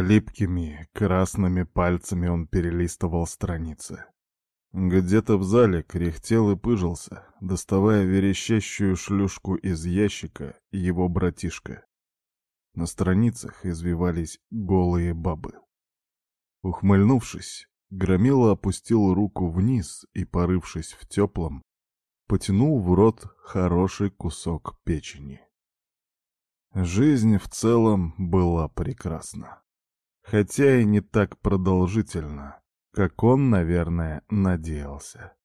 Липкими, красными пальцами он перелистывал страницы. Где-то в зале кряхтел и пыжился, доставая верещащую шлюшку из ящика его братишка. На страницах извивались голые бабы. Ухмыльнувшись, Громила опустил руку вниз и, порывшись в теплом, потянул в рот хороший кусок печени. Жизнь в целом была прекрасна. Хотя и не так продолжительно, как он, наверное, надеялся.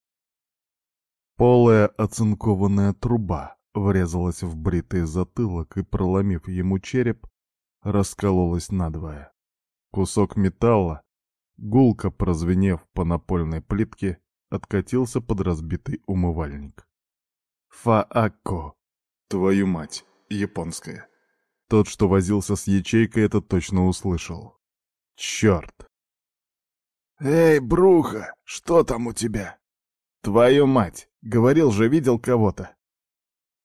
Полая оцинкованная труба врезалась в бритый затылок и, проломив ему череп, раскололась надвое. Кусок металла, гулко прозвенев по напольной плитке, откатился под разбитый умывальник. Фаако. Твою мать, японская. Тот, что возился с ячейкой, это точно услышал. Черт! «Эй, Бруха, что там у тебя?» «Твою мать! Говорил же, видел кого-то!»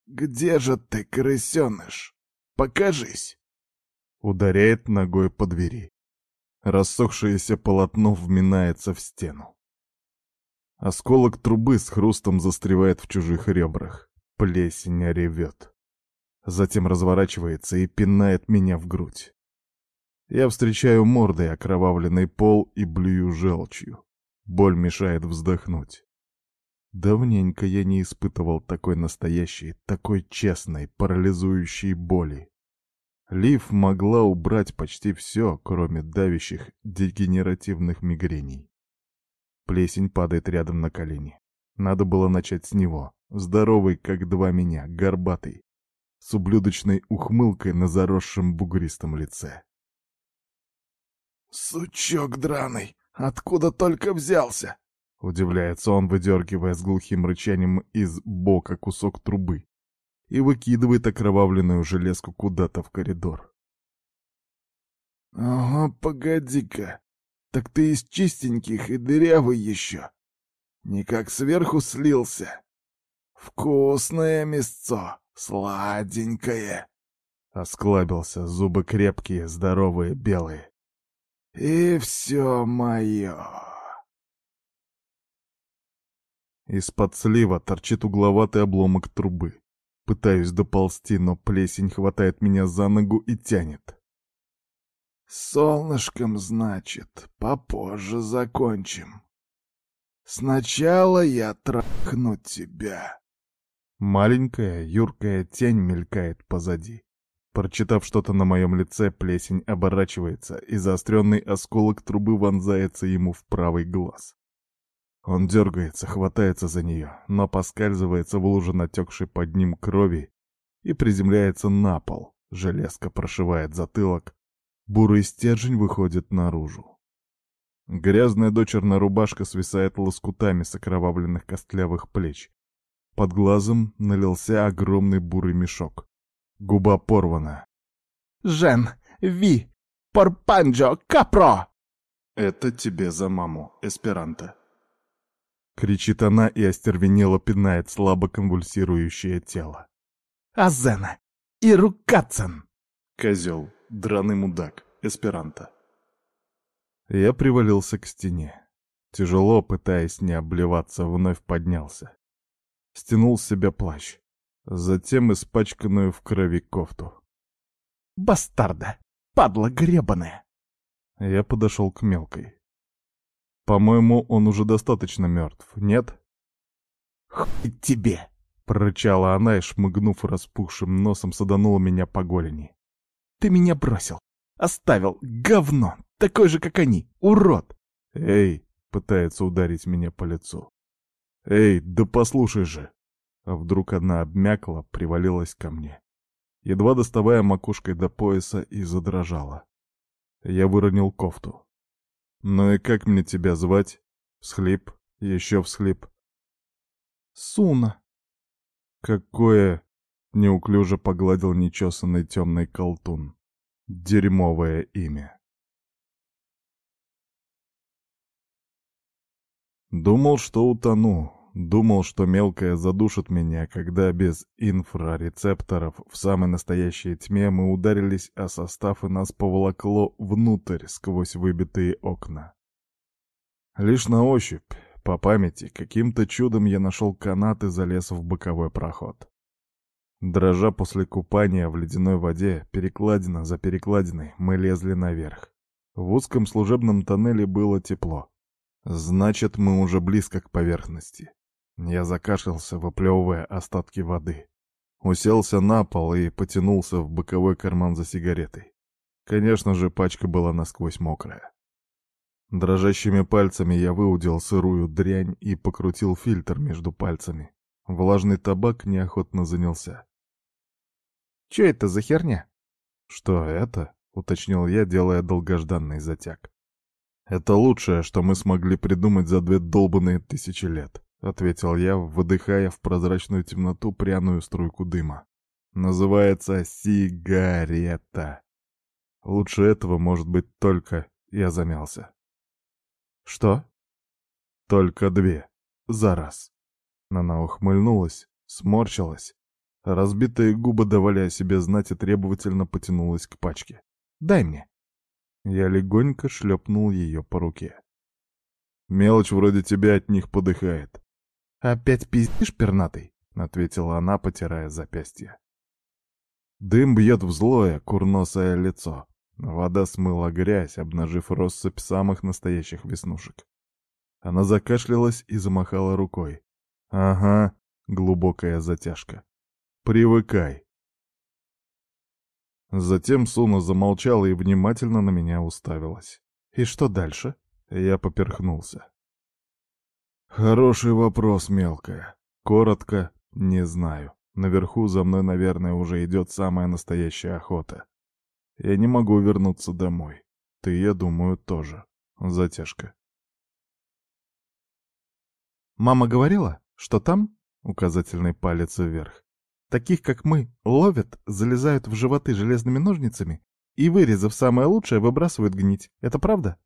«Где же ты, крысеныш? Покажись!» Ударяет ногой по двери. Рассохшееся полотно вминается в стену. Осколок трубы с хрустом застревает в чужих ребрах. Плесень ревет. Затем разворачивается и пинает меня в грудь. Я встречаю мордой окровавленный пол и блюю желчью. Боль мешает вздохнуть. Давненько я не испытывал такой настоящей, такой честной, парализующей боли. Лив могла убрать почти все, кроме давящих дегенеративных мигрений. Плесень падает рядом на колени. Надо было начать с него. Здоровый, как два меня, горбатый, с ублюдочной ухмылкой на заросшем бугристом лице. «Сучок драный! Откуда только взялся?» Удивляется он, выдергивая с глухим рычанием из бока кусок трубы и выкидывает окровавленную железку куда-то в коридор. «Ага, погоди-ка, так ты из чистеньких и дырявый еще. Никак сверху слился. Вкусное мясцо, сладенькое!» Осклабился, зубы крепкие, здоровые, белые. И все мое. Из-под слива торчит угловатый обломок трубы. Пытаюсь доползти, но плесень хватает меня за ногу и тянет. «Солнышком, значит, попозже закончим. Сначала я трахну тебя». Маленькая, юркая тень мелькает позади. Прочитав что-то на моем лице, плесень оборачивается, и заостренный осколок трубы вонзается ему в правый глаз. Он дергается, хватается за нее, но поскальзывается в луже натекшей под ним крови и приземляется на пол. Железка прошивает затылок, бурый стержень выходит наружу. Грязная дочерная рубашка свисает лоскутами с окровавленных костлявых плеч. Под глазом налился огромный бурый мешок. Губа порвана. «Жен, ви, порпанджо, капро!» «Это тебе за маму, Эсперанто!» Кричит она и остервенело пинает слабо конвульсирующее тело. «Азена! И рукацен!» Козел, драный мудак, Эсперанто. Я привалился к стене. Тяжело, пытаясь не обливаться, вновь поднялся. Стянул с себя плащ затем испачканную в крови кофту. «Бастарда! Падла гребаная!» Я подошел к мелкой. «По-моему, он уже достаточно мертв, нет?» «Хуй тебе!» — прорычала она и, шмыгнув распухшим носом, саданула меня по голени. «Ты меня бросил! Оставил! Говно! Такой же, как они! Урод!» «Эй!» — пытается ударить меня по лицу. «Эй, да послушай же!» А вдруг она обмякла, привалилась ко мне, едва доставая макушкой до пояса и задрожала. Я выронил кофту. «Ну и как мне тебя звать?» Всхлип, еще всхлип. «Суна». «Какое...» — неуклюже погладил нечесанный темный колтун. «Дерьмовое имя». Думал, что утону, Думал, что мелкая задушит меня, когда без инфрарецепторов в самой настоящей тьме мы ударились о состав и нас поволокло внутрь сквозь выбитые окна. Лишь на ощупь, по памяти, каким-то чудом я нашел канат и залез в боковой проход. Дрожа после купания в ледяной воде, перекладина за перекладиной, мы лезли наверх. В узком служебном тоннеле было тепло. Значит, мы уже близко к поверхности. Я закашлялся, выплевывая остатки воды. Уселся на пол и потянулся в боковой карман за сигаретой. Конечно же, пачка была насквозь мокрая. Дрожащими пальцами я выудил сырую дрянь и покрутил фильтр между пальцами. Влажный табак неохотно занялся. «Чё это за херня?» «Что это?» — уточнил я, делая долгожданный затяг. «Это лучшее, что мы смогли придумать за две долбанные тысячи лет. — ответил я, выдыхая в прозрачную темноту пряную струйку дыма. «Называется сигарета. Лучше этого может быть только...» Я замялся. «Что?» «Только две. За раз». Она ухмыльнулась, сморщилась. Разбитые губы давали о себе знать и требовательно потянулась к пачке. «Дай мне». Я легонько шлепнул ее по руке. Мелочь вроде тебя от них подыхает. «Опять пиздишь, пернатый?» — ответила она, потирая запястье. Дым бьет в злое, курносое лицо. Вода смыла грязь, обнажив россыпь самых настоящих веснушек. Она закашлялась и замахала рукой. «Ага, глубокая затяжка. Привыкай». Затем Суна замолчала и внимательно на меня уставилась. «И что дальше?» Я поперхнулся. Хороший вопрос, мелкая. Коротко, не знаю. Наверху за мной, наверное, уже идет самая настоящая охота. Я не могу вернуться домой. Ты, я думаю, тоже. Затяжка. Мама говорила, что там, указательный палец вверх, таких, как мы, ловят, залезают в животы железными ножницами и, вырезав самое лучшее, выбрасывают гнить. Это правда?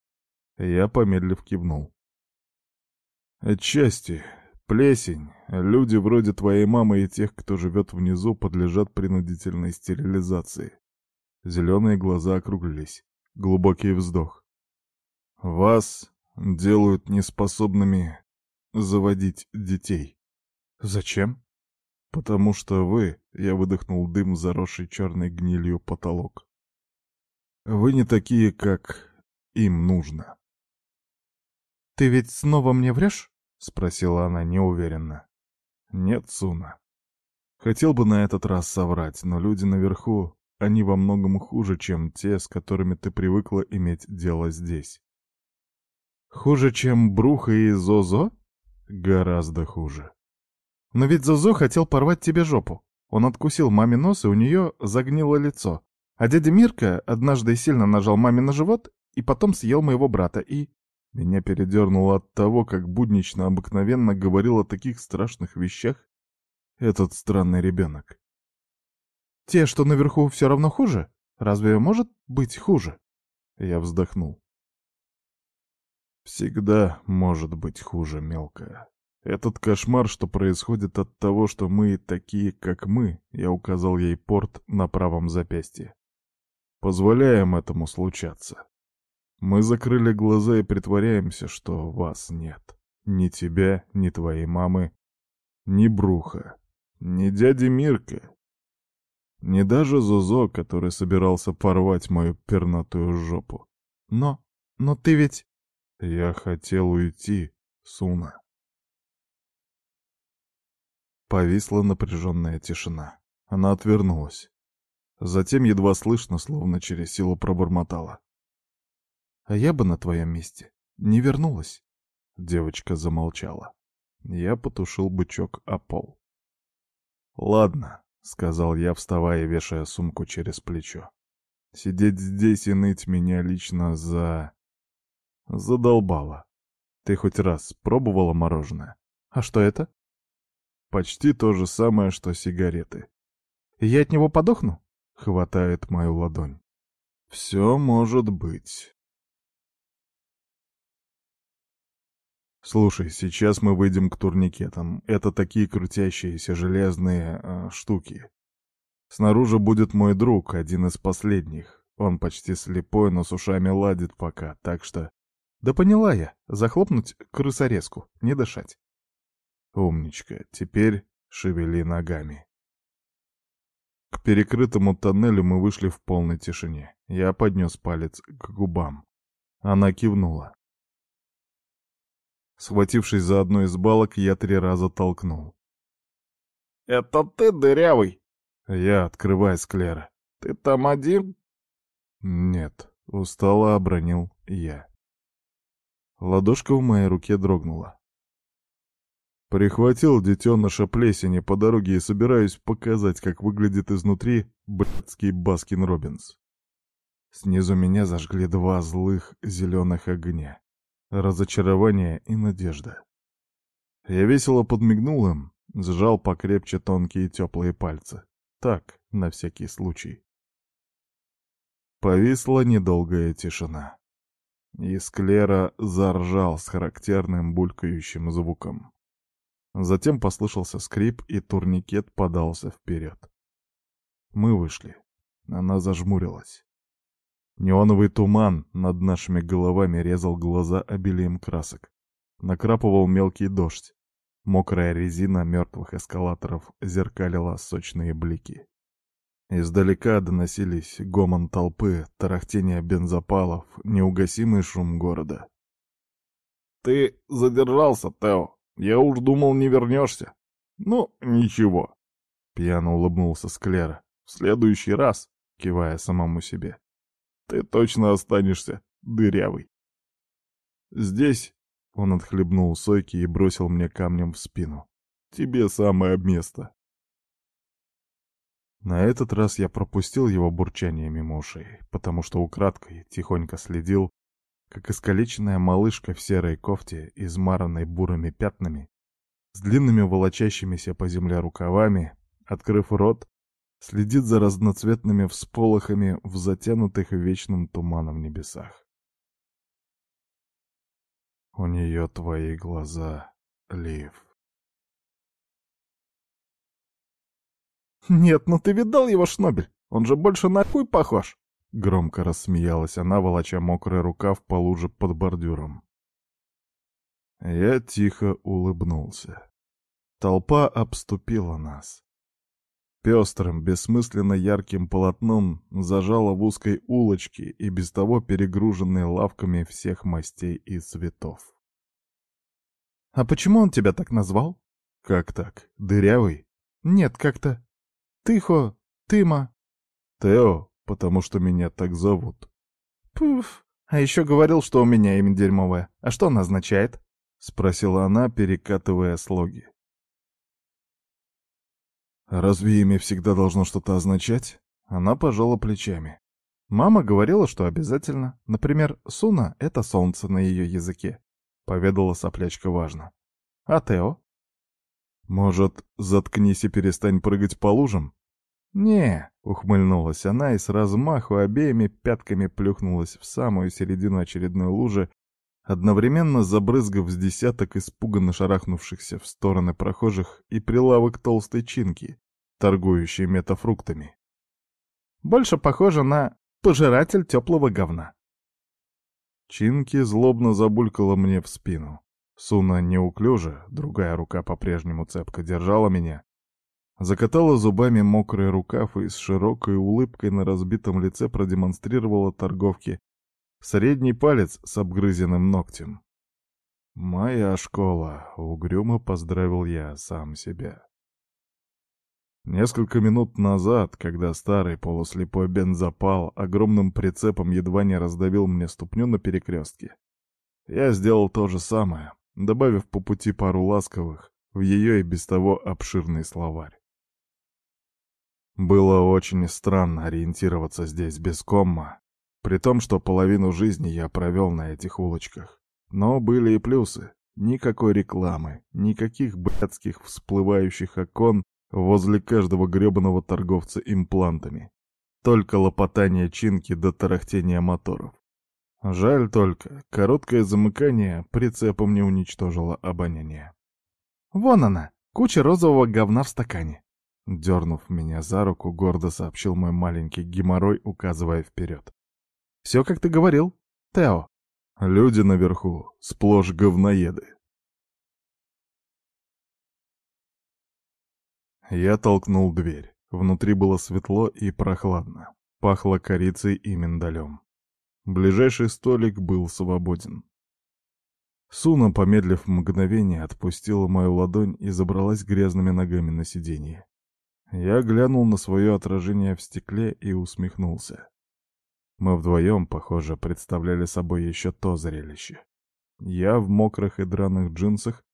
Я, помедлив, кивнул. Отчасти. Плесень. Люди вроде твоей мамы и тех, кто живет внизу, подлежат принудительной стерилизации. Зеленые глаза округлились. Глубокий вздох. Вас делают неспособными заводить детей. Зачем? Потому что вы, я выдохнул дым заросший черной гнилью потолок. Вы не такие, как им нужно. «Ты ведь снова мне врешь?» — спросила она неуверенно. «Нет, Суна. Хотел бы на этот раз соврать, но люди наверху, они во многом хуже, чем те, с которыми ты привыкла иметь дело здесь». «Хуже, чем Бруха и Зозо?» «Гораздо хуже». «Но ведь Зозо хотел порвать тебе жопу. Он откусил маме нос, и у нее загнило лицо. А дядя Мирка однажды сильно нажал маме на живот и потом съел моего брата, и...» Меня передернуло от того, как буднично обыкновенно говорил о таких страшных вещах этот странный ребенок. «Те, что наверху, все равно хуже? Разве может быть хуже?» Я вздохнул. «Всегда может быть хуже, мелкая. Этот кошмар, что происходит от того, что мы такие, как мы, я указал ей порт на правом запястье. Позволяем этому случаться. Мы закрыли глаза и притворяемся, что вас нет. Ни тебя, ни твоей мамы, ни Бруха, ни дяди Мирка, ни даже Зозо, который собирался порвать мою пернатую жопу. Но, но ты ведь... Я хотел уйти, Суна. Повисла напряженная тишина. Она отвернулась. Затем едва слышно, словно через силу пробормотала. А я бы на твоем месте не вернулась. Девочка замолчала. Я потушил бычок о пол. «Ладно», — сказал я, вставая и вешая сумку через плечо. «Сидеть здесь и ныть меня лично за... задолбало. Ты хоть раз пробовала мороженое?» «А что это?» «Почти то же самое, что сигареты». «Я от него подохну?» — хватает мою ладонь. «Все может быть». Слушай, сейчас мы выйдем к турникетам. Это такие крутящиеся железные э, штуки. Снаружи будет мой друг, один из последних. Он почти слепой, но с ушами ладит пока, так что... Да поняла я. Захлопнуть крысорезку, не дышать. Умничка. Теперь шевели ногами. К перекрытому тоннелю мы вышли в полной тишине. Я поднес палец к губам. Она кивнула. Схватившись за одну из балок, я три раза толкнул. «Это ты, дырявый?» «Я, открывай, Склера». «Ты там один?» «Нет», — устало обронил я. Ладошка в моей руке дрогнула. Прихватил детеныша плесени по дороге и собираюсь показать, как выглядит изнутри блядский Баскин Робинс. Снизу меня зажгли два злых зеленых огня. Разочарование и надежда. Я весело подмигнул им, сжал покрепче тонкие теплые пальцы. Так, на всякий случай. Повисла недолгая тишина. И Склера заржал с характерным булькающим звуком. Затем послышался скрип, и турникет подался вперед. Мы вышли. Она зажмурилась. Неоновый туман над нашими головами резал глаза обилием красок. Накрапывал мелкий дождь. Мокрая резина мертвых эскалаторов зеркалила сочные блики. Издалека доносились гомон толпы, тарахтение бензопалов, неугасимый шум города. «Ты задержался, Тео. Я уж думал, не вернешься. Ну, ничего». Пьяно улыбнулся Склера. «В следующий раз», кивая самому себе, ты точно останешься дырявый. Здесь он отхлебнул сойки и бросил мне камнем в спину. Тебе самое место. На этот раз я пропустил его бурчание мимо ушей, потому что украдкой тихонько следил, как искалеченная малышка в серой кофте, измаранной бурыми пятнами, с длинными волочащимися по земле рукавами, открыв рот, следит за разноцветными всполохами в затянутых вечным туманом небесах. У нее твои глаза, Лив. «Нет, ну ты видал его, Шнобель? Он же больше на хуй похож!» Громко рассмеялась она, волоча мокрый рукав по луже под бордюром. Я тихо улыбнулся. Толпа обступила нас. Пестрым, бессмысленно ярким полотном зажала в узкой улочке и без того перегруженной лавками всех мастей и цветов. «А почему он тебя так назвал?» «Как так? Дырявый?» «Нет, как-то. Тихо, Тыма». «Тео, потому что меня так зовут». «Пуф, а еще говорил, что у меня имя дерьмовое. А что оно означает?» — спросила она, перекатывая слоги. Разве имя всегда должно что-то означать? Она пожала плечами. Мама говорила, что обязательно. Например, Суна — это солнце на ее языке. Поведала соплячка важно. А Тео? Может, заткнись и перестань прыгать по лужам? «Не», — ухмыльнулась она и с размаху обеими пятками плюхнулась в самую середину очередной лужи, одновременно забрызгав с десяток испуганно шарахнувшихся в стороны прохожих и прилавок толстой чинки, торгующей метафруктами. Больше похоже на пожиратель теплого говна. Чинки злобно забулькала мне в спину. Суна неуклюже, другая рука по-прежнему цепко держала меня, закатала зубами мокрый рукав и с широкой улыбкой на разбитом лице продемонстрировала торговке Средний палец с обгрызенным ногтем. «Моя школа», — угрюмо поздравил я сам себя. Несколько минут назад, когда старый полуслепой бензопал огромным прицепом едва не раздавил мне ступню на перекрестке, я сделал то же самое, добавив по пути пару ласковых в ее и без того обширный словарь. Было очень странно ориентироваться здесь без комма, при том, что половину жизни я провел на этих улочках. Но были и плюсы. Никакой рекламы, никаких блядских всплывающих окон возле каждого гребаного торговца имплантами. Только лопотание чинки до тарахтения моторов. Жаль только, короткое замыкание прицепом не уничтожило обоняние. «Вон она, куча розового говна в стакане!» Дернув меня за руку, гордо сообщил мой маленький геморрой, указывая вперед. «Все, как ты говорил, Тео». «Люди наверху, сплошь говноеды». Я толкнул дверь. Внутри было светло и прохладно. Пахло корицей и миндалем. Ближайший столик был свободен. Суна, помедлив мгновение, отпустила мою ладонь и забралась грязными ногами на сиденье. Я глянул на свое отражение в стекле и усмехнулся. Мы вдвоем, похоже, представляли собой еще то зрелище. Я в мокрых и драных джинсах,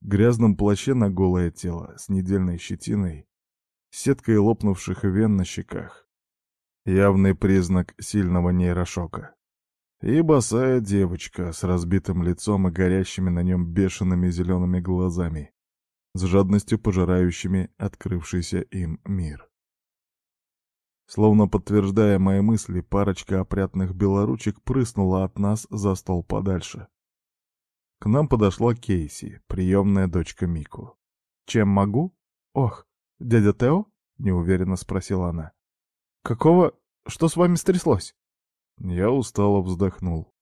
грязном плаще на голое тело, с недельной щетиной, сеткой лопнувших вен на щеках. Явный признак сильного нейрошока. И босая девочка с разбитым лицом и горящими на нем бешеными зелеными глазами, с жадностью пожирающими открывшийся им мир. Словно подтверждая мои мысли, парочка опрятных белоручек прыснула от нас за стол подальше. К нам подошла Кейси, приемная дочка Мику. «Чем могу? Ох, дядя Тео?» — неуверенно спросила она. «Какого... Что с вами стряслось?» Я устало вздохнул.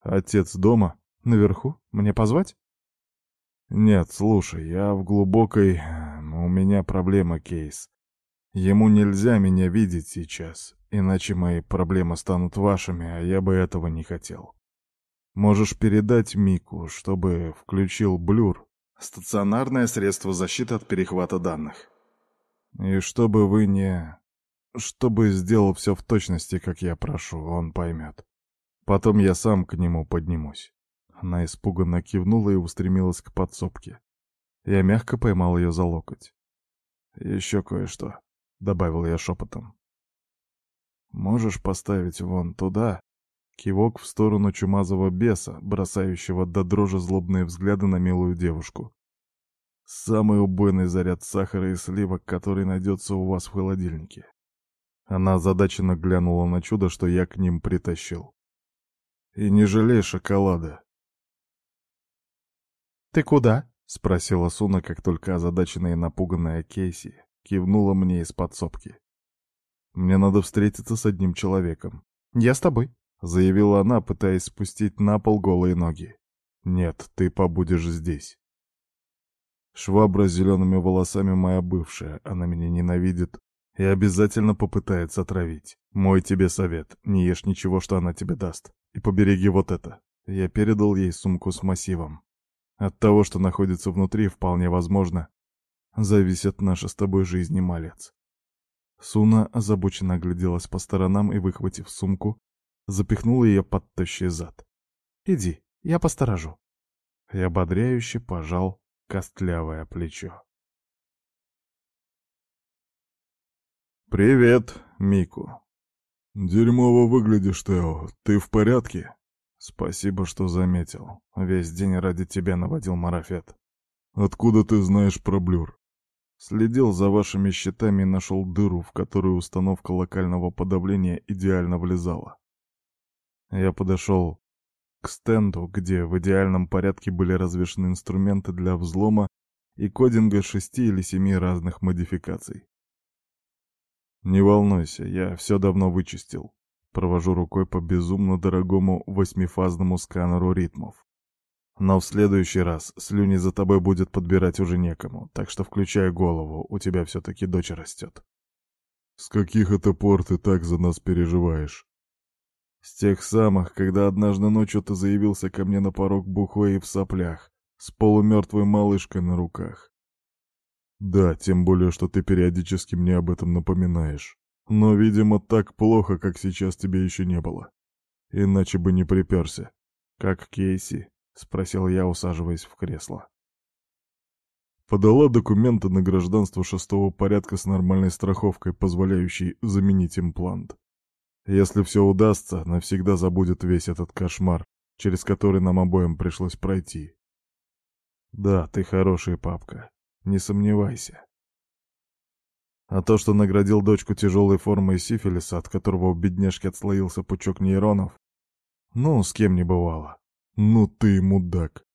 «Отец дома? Наверху? Мне позвать?» «Нет, слушай, я в глубокой... У меня проблема, Кейс. Ему нельзя меня видеть сейчас, иначе мои проблемы станут вашими, а я бы этого не хотел. Можешь передать Мику, чтобы включил блюр, стационарное средство защиты от перехвата данных. И чтобы вы не... Чтобы сделал все в точности, как я прошу, он поймет. Потом я сам к нему поднимусь. Она испуганно кивнула и устремилась к подсобке. Я мягко поймал ее за локоть. «Еще кое-что», — добавил я шепотом. «Можешь поставить вон туда?» Кивок в сторону чумазого беса, бросающего до дрожи злобные взгляды на милую девушку. «Самый убойный заряд сахара и сливок, который найдется у вас в холодильнике». Она озадаченно глянула на чудо, что я к ним притащил. «И не жалей шоколада, «Ты куда?» — спросила Суна, как только озадаченная и напуганная Кейси кивнула мне из подсобки. «Мне надо встретиться с одним человеком». «Я с тобой», — заявила она, пытаясь спустить на пол голые ноги. «Нет, ты побудешь здесь». Швабра с зелеными волосами моя бывшая, она меня ненавидит и обязательно попытается отравить. Мой тебе совет, не ешь ничего, что она тебе даст. И побереги вот это. Я передал ей сумку с массивом. От того, что находится внутри, вполне возможно, зависит наша с тобой жизнь и малец. Суна озабоченно огляделась по сторонам и, выхватив сумку, запихнула ее под тощий зад. «Иди, я посторожу». Я ободряюще пожал костлявое плечо. «Привет, Мику». «Дерьмово выглядишь, Тео. Ты в порядке?» «Спасибо, что заметил. Весь день ради тебя наводил марафет». «Откуда ты знаешь про блюр?» «Следил за вашими счетами и нашел дыру, в которую установка локального подавления идеально влезала. Я подошел к стенду, где в идеальном порядке были развешаны инструменты для взлома и кодинга шести или семи разных модификаций. Не волнуйся, я все давно вычистил. Провожу рукой по безумно дорогому восьмифазному сканеру ритмов. Но в следующий раз слюни за тобой будет подбирать уже некому, так что включай голову, у тебя все-таки дочь растет. С каких это пор ты так за нас переживаешь? С тех самых, когда однажды ночью ты заявился ко мне на порог бухой и в соплях, с полумертвой малышкой на руках. Да, тем более, что ты периодически мне об этом напоминаешь. Но, видимо, так плохо, как сейчас тебе еще не было. Иначе бы не приперся. Как Кейси? — спросил я, усаживаясь в кресло. Подала документы на гражданство шестого порядка с нормальной страховкой, позволяющей заменить имплант. Если все удастся, навсегда забудет весь этот кошмар, через который нам обоим пришлось пройти. Да, ты хороший папка, не сомневайся. А то, что наградил дочку тяжелой формой сифилиса, от которого у бедняжки отслоился пучок нейронов, Ну, с кем не бывало. Ну ты мудак.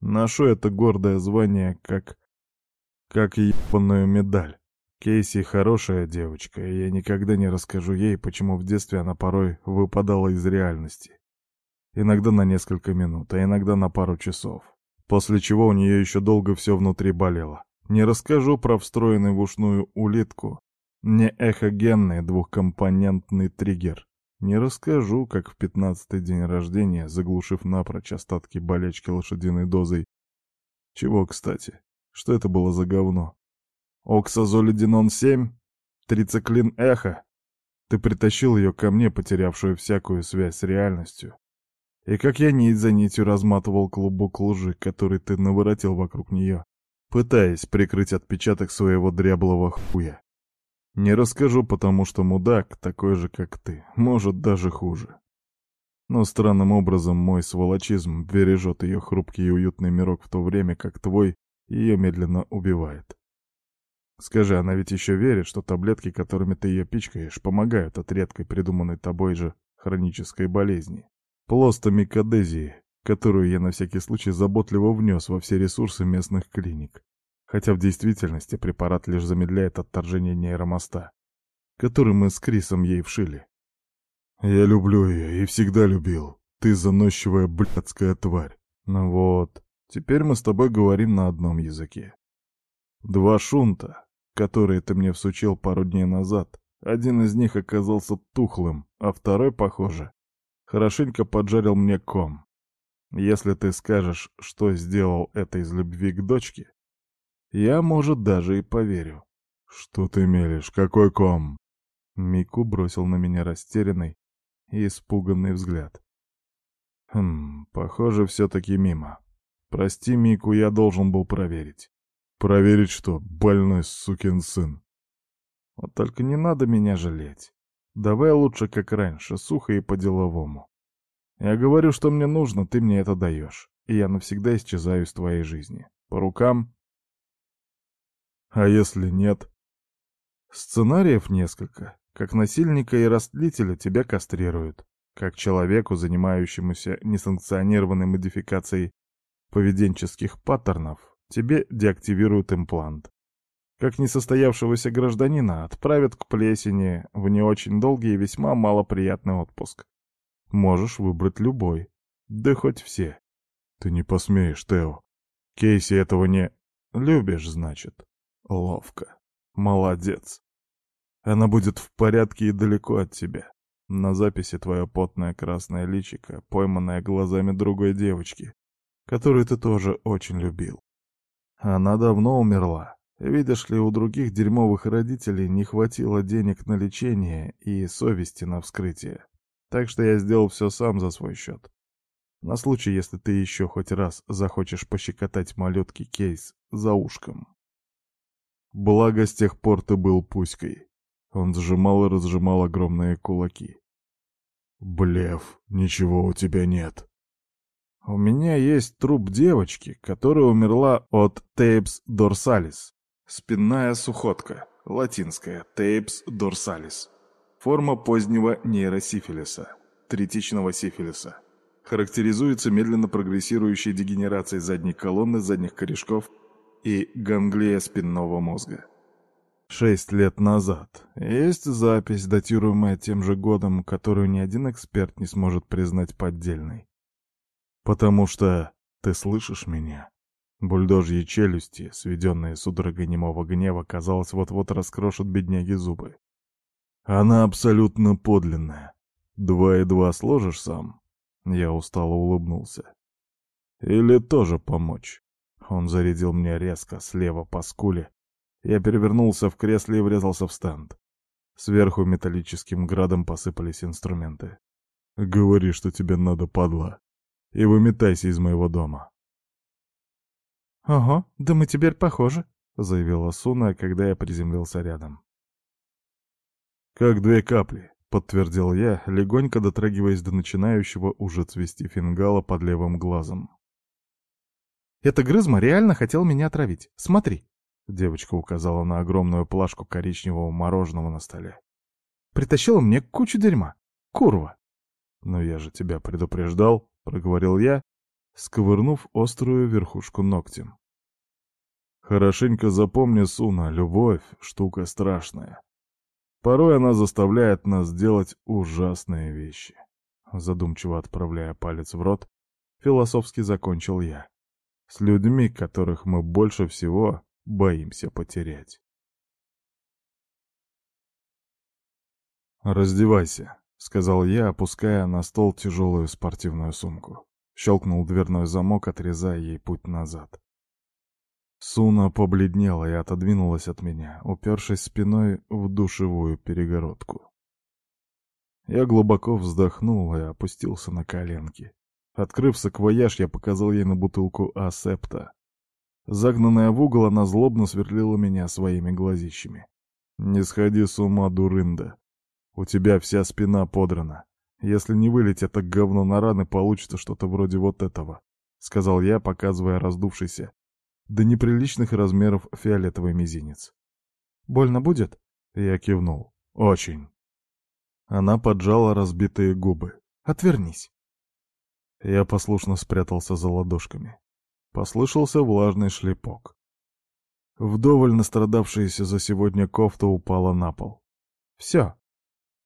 Ношу это гордое звание как... как ебаную медаль. Кейси хорошая девочка, и я никогда не расскажу ей, почему в детстве она порой выпадала из реальности. Иногда на несколько минут, а иногда на пару часов. После чего у нее еще долго все внутри болело. Не расскажу про встроенный в ушную улитку, не эхогенный двухкомпонентный триггер. Не расскажу, как в пятнадцатый день рождения, заглушив напрочь остатки болечки лошадиной дозой. Чего, кстати? Что это было за говно? Оксазолидинон-7? Трициклин эхо? Ты притащил ее ко мне, потерявшую всякую связь с реальностью. И как я нить за нитью разматывал клубок лжи, который ты наворотил вокруг нее, пытаясь прикрыть отпечаток своего дряблого хуя. Не расскажу, потому что мудак, такой же, как ты, может, даже хуже. Но странным образом мой сволочизм бережет ее хрупкий и уютный мирок в то время, как твой ее медленно убивает. Скажи, она ведь еще верит, что таблетки, которыми ты ее пичкаешь, помогают от редкой придуманной тобой же хронической болезни. Плостомикодезии, которую я на всякий случай заботливо внес во все ресурсы местных клиник хотя в действительности препарат лишь замедляет отторжение нейромоста, который мы с Крисом ей вшили. «Я люблю ее и всегда любил. Ты заносчивая блядская тварь. Ну вот, теперь мы с тобой говорим на одном языке. Два шунта, которые ты мне всучил пару дней назад, один из них оказался тухлым, а второй, похоже, хорошенько поджарил мне ком. Если ты скажешь, что сделал это из любви к дочке, я, может, даже и поверю. Что ты мелешь? Какой ком? Мику бросил на меня растерянный и испуганный взгляд. Хм, похоже, все-таки мимо. Прости, Мику, я должен был проверить. Проверить что, больной сукин сын? Вот только не надо меня жалеть. Давай лучше, как раньше, сухо и по-деловому. Я говорю, что мне нужно, ты мне это даешь, и я навсегда исчезаю из твоей жизни. По рукам? А если нет? Сценариев несколько. Как насильника и растлителя тебя кастрируют. Как человеку, занимающемуся несанкционированной модификацией поведенческих паттернов, тебе деактивируют имплант. Как несостоявшегося гражданина отправят к плесени в не очень долгий и весьма малоприятный отпуск. Можешь выбрать любой. Да хоть все. Ты не посмеешь, Тео. Кейси этого не... Любишь, значит. Ловко. Молодец. Она будет в порядке и далеко от тебя. На записи твое потное красное личико, пойманное глазами другой девочки, которую ты тоже очень любил. Она давно умерла. Видишь ли, у других дерьмовых родителей не хватило денег на лечение и совести на вскрытие. Так что я сделал все сам за свой счет. На случай, если ты еще хоть раз захочешь пощекотать малютки кейс за ушком. Благо, с тех пор ты был пуськой. Он сжимал и разжимал огромные кулаки. Блеф, ничего у тебя нет. У меня есть труп девочки, которая умерла от tabes dorsalis. Спинная сухотка, латинская tabes dorsalis. Форма позднего нейросифилиса, третичного сифилиса. Характеризуется медленно прогрессирующей дегенерацией задней колонны, задних корешков и ганглия спинного мозга. Шесть лет назад. Есть запись, датируемая тем же годом, которую ни один эксперт не сможет признать поддельной. Потому что ты слышишь меня? Бульдожьи челюсти, сведенные судорогой немого гнева, казалось, вот-вот раскрошат бедняги зубы. Она абсолютно подлинная. Два и два сложишь сам? Я устало улыбнулся. Или тоже помочь? Он зарядил мне резко, слева по скуле. Я перевернулся в кресле и врезался в стенд. Сверху металлическим градом посыпались инструменты. «Говори, что тебе надо, падла, и выметайся из моего дома». «Ого, да мы теперь похожи», — заявила Суна, когда я приземлился рядом. «Как две капли», — подтвердил я, легонько дотрагиваясь до начинающего уже цвести фингала под левым глазом. Эта грызма реально хотел меня отравить. Смотри. Девочка указала на огромную плашку коричневого мороженого на столе. Притащила мне кучу дерьма. Курва. «Но я же тебя предупреждал», — проговорил я, сковырнув острую верхушку ногтем. «Хорошенько запомни, Суна, любовь — штука страшная. Порой она заставляет нас делать ужасные вещи». Задумчиво отправляя палец в рот, философски закончил я. «С людьми, которых мы больше всего боимся потерять». «Раздевайся», — сказал я, опуская на стол тяжелую спортивную сумку. Щелкнул дверной замок, отрезая ей путь назад. Суна побледнела и отодвинулась от меня, упершись спиной в душевую перегородку. Я глубоко вздохнул и опустился на коленки. Открыв саквояж, я показал ей на бутылку асепта. Загнанная в угол, она злобно сверлила меня своими глазищами. «Не сходи с ума, дурында. У тебя вся спина подрана. Если не вылить это говно на раны, получится что-то вроде вот этого», — сказал я, показывая раздувшийся до неприличных размеров фиолетовый мизинец. «Больно будет?» — я кивнул. «Очень». Она поджала разбитые губы. «Отвернись». Я послушно спрятался за ладошками. Послышался влажный шлепок. Вдоволь настрадавшаяся за сегодня кофта упала на пол. «Все,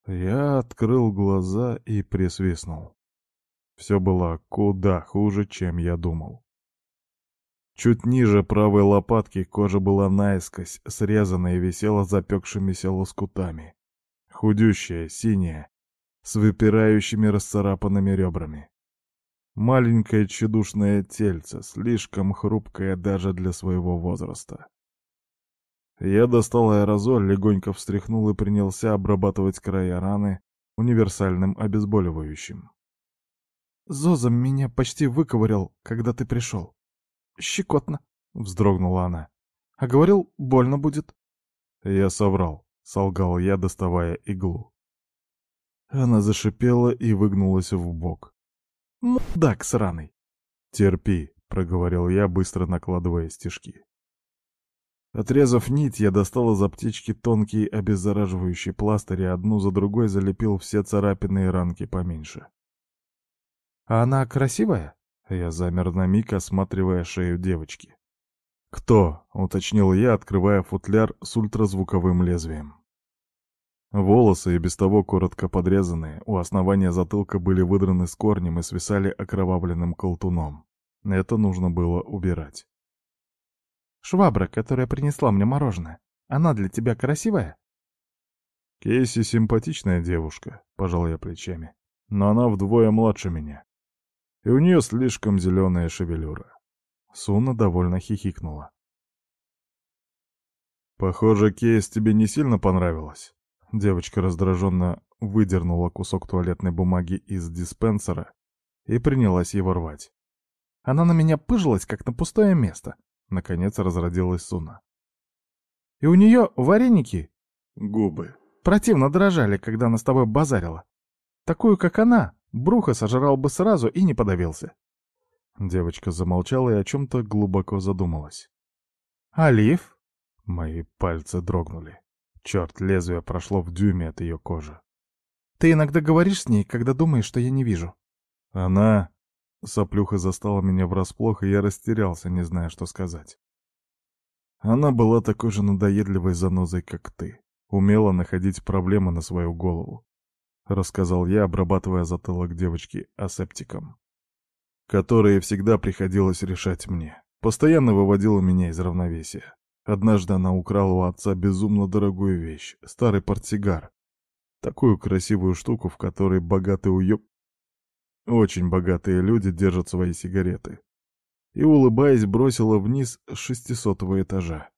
я открыл глаза и присвистнул. Все было куда хуже, чем я думал. Чуть ниже правой лопатки кожа была наискось, срезана и висела запекшимися лоскутами. Худющая, синяя, с выпирающими расцарапанными ребрами. Маленькое тщедушное тельце, слишком хрупкое даже для своего возраста. Я достал аэрозоль, легонько встряхнул и принялся обрабатывать края раны универсальным обезболивающим. «Зоза меня почти выковырял, когда ты пришел. Щекотно», — вздрогнула она. «А говорил, больно будет». Я соврал, солгал я, доставая иглу. Она зашипела и выгнулась в бок. «Мудак сраный!» «Терпи», — проговорил я, быстро накладывая стежки. Отрезав нить, я достал из аптечки тонкий обеззараживающий пластырь и одну за другой залепил все царапины и ранки поменьше. «А она красивая?» Я замер на миг, осматривая шею девочки. «Кто?» — уточнил я, открывая футляр с ультразвуковым лезвием. Волосы, и без того коротко подрезанные, у основания затылка были выдраны с корнем и свисали окровавленным колтуном. Это нужно было убирать. Швабра, которая принесла мне мороженое. Она для тебя красивая?» «Кейси симпатичная девушка», — пожал я плечами. «Но она вдвое младше меня. И у нее слишком зеленая шевелюра». Суна довольно хихикнула. «Похоже, Кейс тебе не сильно понравилась». Девочка раздраженно выдернула кусок туалетной бумаги из диспенсера и принялась его рвать. Она на меня пыжилась, как на пустое место. Наконец разродилась Суна. И у нее вареники, губы, противно дрожали, когда она с тобой базарила. Такую, как она, брухо сожрал бы сразу и не подавился. Девочка замолчала и о чем-то глубоко задумалась. «Олив?» Мои пальцы дрогнули. Черт, лезвие прошло в дюйме от ее кожи. «Ты иногда говоришь с ней, когда думаешь, что я не вижу». «Она...» Соплюха застала меня врасплох, и я растерялся, не зная, что сказать. Она была такой же надоедливой занозой, как ты. Умела находить проблемы на свою голову. Рассказал я, обрабатывая затылок девочки асептиком. Которые всегда приходилось решать мне. Постоянно выводила меня из равновесия. Однажды она украла у отца безумно дорогую вещь — старый портсигар. Такую красивую штуку, в которой богатый уёб очень богатые люди держат свои сигареты. И, улыбаясь, бросила вниз с шестисотого этажа.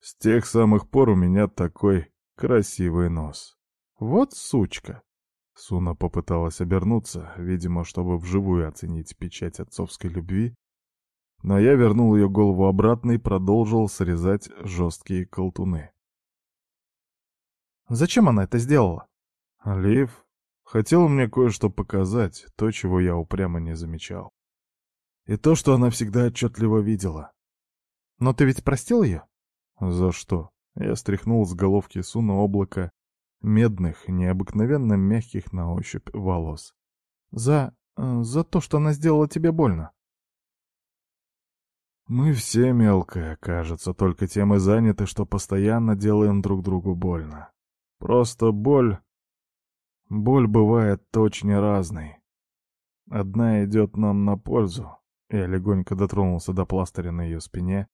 С тех самых пор у меня такой красивый нос. Вот сучка. Суна попыталась обернуться, видимо, чтобы вживую оценить печать отцовской любви, но я вернул ее голову обратно и продолжил срезать жесткие колтуны. «Зачем она это сделала?» Лив Хотела мне кое-что показать, то, чего я упрямо не замечал. И то, что она всегда отчетливо видела. Но ты ведь простил ее? За что? Я стряхнул с головки Суна облако медных, необыкновенно мягких на ощупь волос. За... Э, за то, что она сделала тебе больно. Мы все мелкое, кажется, только тем и заняты, что постоянно делаем друг другу больно. Просто боль... Боль бывает очень разной. Одна идет нам на пользу. Я легонько дотронулся до пластыря на ее спине,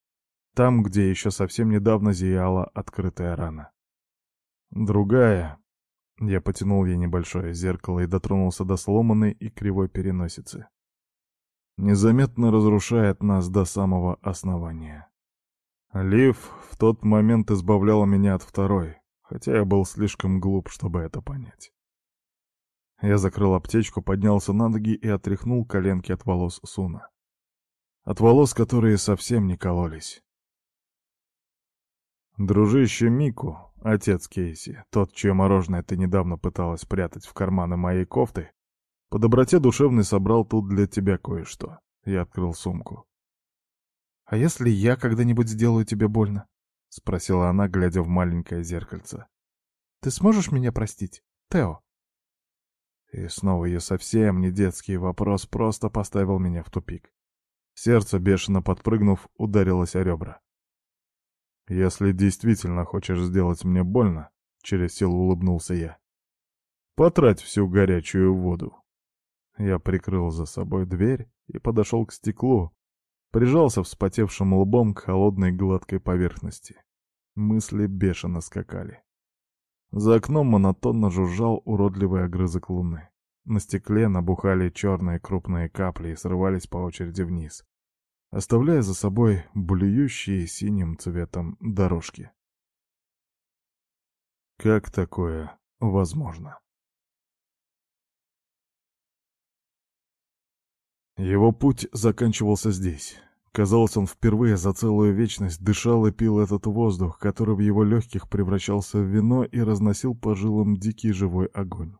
там, где еще совсем недавно зияла открытая рана. Другая... Я потянул ей небольшое зеркало и дотронулся до сломанной и кривой переносицы. Незаметно разрушает нас до самого основания. Лив в тот момент избавляла меня от второй, хотя я был слишком глуп, чтобы это понять. Я закрыл аптечку, поднялся на ноги и отряхнул коленки от волос Суна. От волос, которые совсем не кололись. Дружище Мику, отец Кейси, тот, чье мороженое ты недавно пыталась прятать в карманы моей кофты, по доброте душевной собрал тут для тебя кое-что. Я открыл сумку. «А если я когда-нибудь сделаю тебе больно?» — спросила она, глядя в маленькое зеркальце. «Ты сможешь меня простить, Тео?» И снова ее совсем не детский вопрос просто поставил меня в тупик. Сердце, бешено подпрыгнув, ударилось о ребра. «Если действительно хочешь сделать мне больно», — через силу улыбнулся я, — «потрать всю горячую воду». Я прикрыл за собой дверь и подошел к стеклу, прижался вспотевшим лбом к холодной гладкой поверхности. Мысли бешено скакали. За окном монотонно жужжал уродливый огрызок луны. На стекле набухали черные крупные капли и срывались по очереди вниз оставляя за собой блюющие синим цветом дорожки. Как такое возможно? Его путь заканчивался здесь. Казалось, он впервые за целую вечность дышал и пил этот воздух, который в его легких превращался в вино и разносил по жилам дикий живой огонь.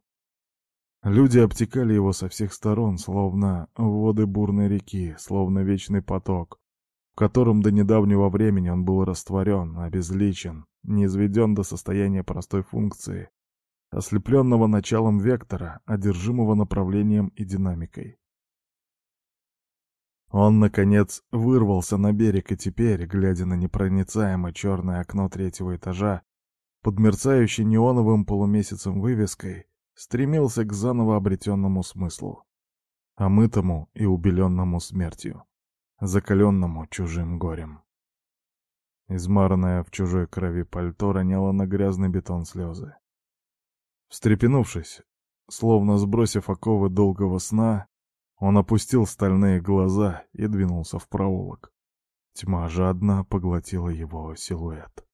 Люди обтекали его со всех сторон, словно воды бурной реки, словно вечный поток, в котором до недавнего времени он был растворен, обезличен, низведен до состояния простой функции, ослепленного началом вектора, одержимого направлением и динамикой. Он, наконец, вырвался на берег и теперь, глядя на непроницаемое черное окно третьего этажа, под мерцающей неоновым полумесяцем вывеской, стремился к заново обретенному смыслу, омытому и убеленному смертью, закаленному чужим горем. Измаранное в чужой крови пальто роняло на грязный бетон слезы. Встрепенувшись, словно сбросив оковы долгого сна, он опустил стальные глаза и двинулся в проулок. Тьма жадно поглотила его силуэт.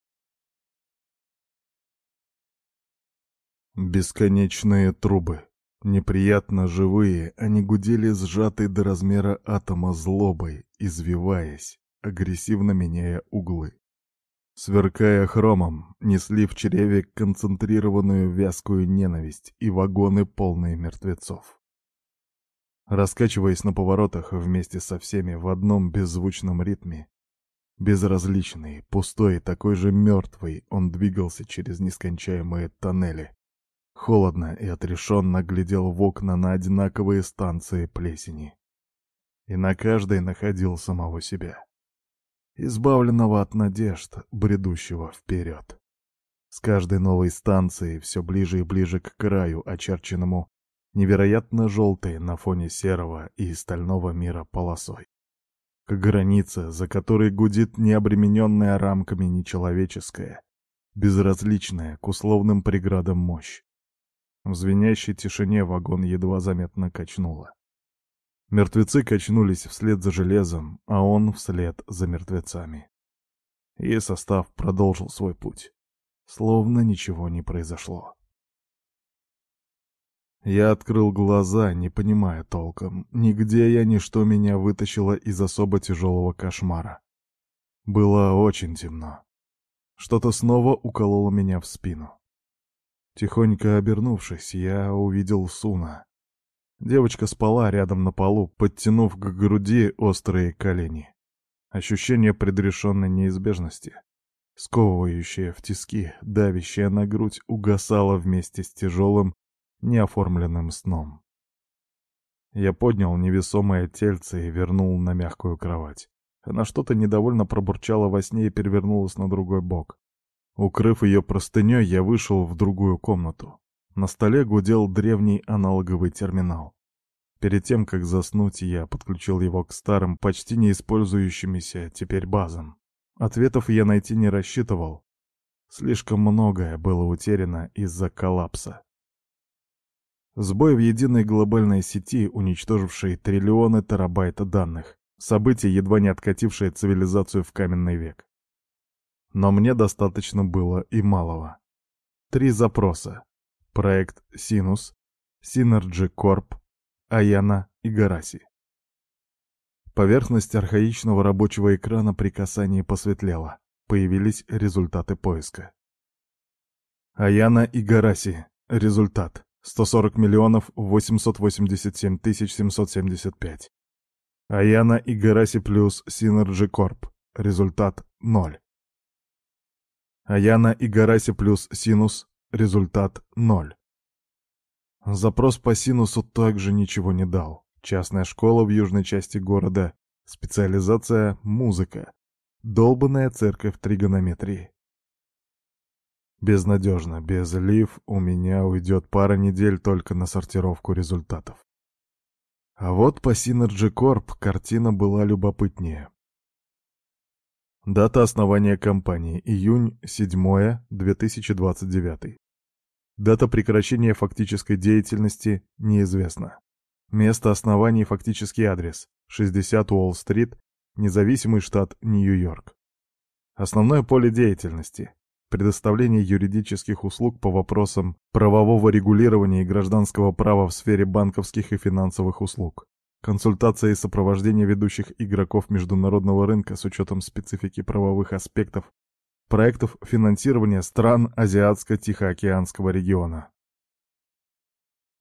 Бесконечные трубы. Неприятно живые, они гудели сжатой до размера атома злобой, извиваясь, агрессивно меняя углы. Сверкая хромом, несли в чреве концентрированную вязкую ненависть и вагоны, полные мертвецов. Раскачиваясь на поворотах вместе со всеми в одном беззвучном ритме, безразличный, пустой, такой же мертвый, он двигался через нескончаемые тоннели, холодно и отрешенно глядел в окна на одинаковые станции плесени. И на каждой находил самого себя. Избавленного от надежд, бредущего вперед. С каждой новой станцией все ближе и ближе к краю, очерченному невероятно желтой на фоне серого и стального мира полосой. К границе, за которой гудит необремененная рамками нечеловеческая, безразличная к условным преградам мощь. В звенящей тишине вагон едва заметно качнуло. Мертвецы качнулись вслед за железом, а он вслед за мертвецами. И состав продолжил свой путь. Словно ничего не произошло. Я открыл глаза, не понимая толком, нигде я, ничто меня вытащило из особо тяжелого кошмара. Было очень темно. Что-то снова укололо меня в спину. Тихонько обернувшись, я увидел Суна. Девочка спала рядом на полу, подтянув к груди острые колени. Ощущение предрешенной неизбежности, сковывающее в тиски, давящее на грудь, угасало вместе с тяжелым, неоформленным сном. Я поднял невесомое тельце и вернул на мягкую кровать. Она что-то недовольно пробурчала во сне и перевернулась на другой бок. Укрыв ее простыней, я вышел в другую комнату. На столе гудел древний аналоговый терминал. Перед тем, как заснуть, я подключил его к старым, почти не использующимися теперь базам. Ответов я найти не рассчитывал. Слишком многое было утеряно из-за коллапса. Сбой в единой глобальной сети, уничтожившей триллионы терабайт данных. Событие, едва не откатившее цивилизацию в каменный век. Но мне достаточно было и малого. Три запроса. Проект Синус, Synergy Corp, Аяна и Гараси. Поверхность архаичного рабочего экрана при касании посветлела. Появились результаты поиска. Аяна и Гараси. Результат. 140 миллионов 887 тысяч 775. Аяна и Гараси плюс Synergy Corp. Результат 0. Аяна и Гараси плюс Синус. Результат 0. Запрос по Синусу также ничего не дал. Частная школа в южной части города. Специализация — музыка. Долбанная церковь тригонометрии. Безнадежно, без лив у меня уйдет пара недель только на сортировку результатов. А вот по Synergy Corp картина была любопытнее. Дата основания компании — июнь 7 2029. Дата прекращения фактической деятельности неизвестна. Место основания и фактический адрес — 60 Уолл-стрит, независимый штат Нью-Йорк. Основное поле деятельности предоставление юридических услуг по вопросам правового регулирования и гражданского права в сфере банковских и финансовых услуг, консультация и сопровождение ведущих игроков международного рынка с учетом специфики правовых аспектов проектов финансирования стран Азиатско-Тихоокеанского региона.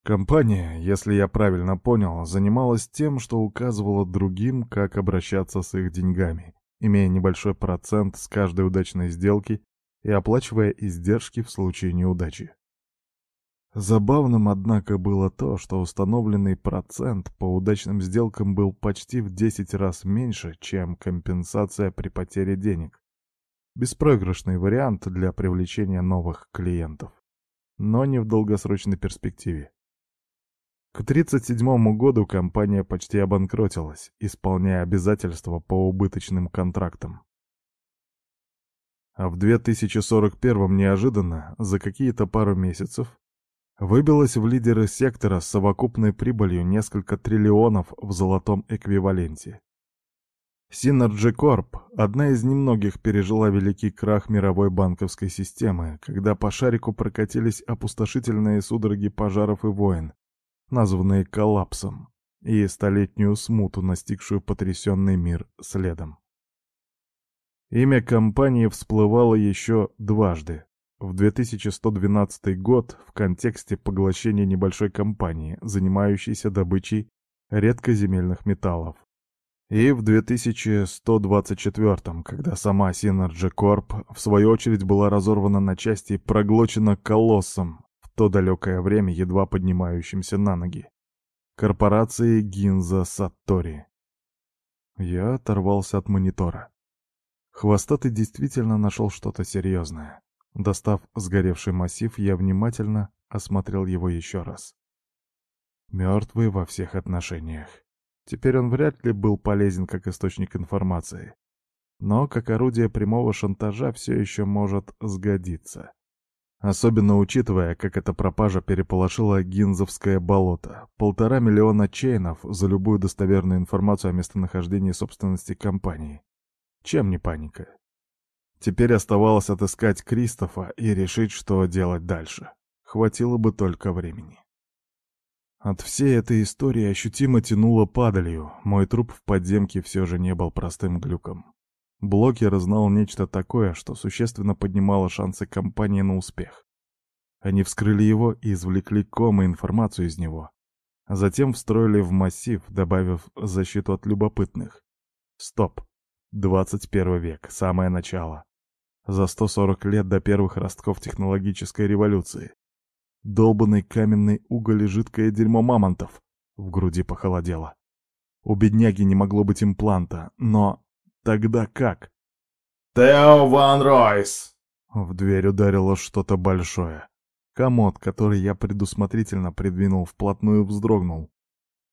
Компания, если я правильно понял, занималась тем, что указывала другим, как обращаться с их деньгами, имея небольшой процент с каждой удачной сделки и оплачивая издержки в случае неудачи. Забавным, однако, было то, что установленный процент по удачным сделкам был почти в 10 раз меньше, чем компенсация при потере денег. Беспроигрышный вариант для привлечения новых клиентов. Но не в долгосрочной перспективе. К 1937 году компания почти обанкротилась, исполняя обязательства по убыточным контрактам. А в 2041 неожиданно, за какие-то пару месяцев, выбилась в лидеры сектора с совокупной прибылью несколько триллионов в золотом эквиваленте. Synergy Corp, одна из немногих, пережила великий крах мировой банковской системы, когда по шарику прокатились опустошительные судороги пожаров и войн, названные коллапсом, и столетнюю смуту, настигшую потрясенный мир следом. Имя компании всплывало еще дважды. В 2112 год в контексте поглощения небольшой компании, занимающейся добычей редкоземельных металлов. И в 2124, когда сама Synergy Corp в свою очередь была разорвана на части и проглочена колоссом, в то далекое время едва поднимающимся на ноги. Корпорации Гинза Саттори. Я оторвался от монитора. Хвостатый действительно нашел что-то серьезное. Достав сгоревший массив, я внимательно осмотрел его еще раз. Мертвый во всех отношениях. Теперь он вряд ли был полезен как источник информации. Но как орудие прямого шантажа все еще может сгодиться. Особенно учитывая, как эта пропажа переполошила Гинзовское болото. Полтора миллиона чейнов за любую достоверную информацию о местонахождении собственности компании. Чем не паника? Теперь оставалось отыскать Кристофа и решить, что делать дальше. Хватило бы только времени. От всей этой истории ощутимо тянуло падалью, мой труп в подземке все же не был простым глюком. Блокер знал нечто такое, что существенно поднимало шансы компании на успех. Они вскрыли его и извлекли ком и информацию из него. А затем встроили в массив, добавив защиту от любопытных. Стоп. 21 век, самое начало. За 140 лет до первых ростков технологической революции. Долбанный каменный уголь и жидкое дерьмо мамонтов. В груди похолодело. У бедняги не могло быть импланта, но тогда как? «Тео Ван Ройс!» В дверь ударило что-то большое. Комод, который я предусмотрительно придвинул вплотную, вздрогнул.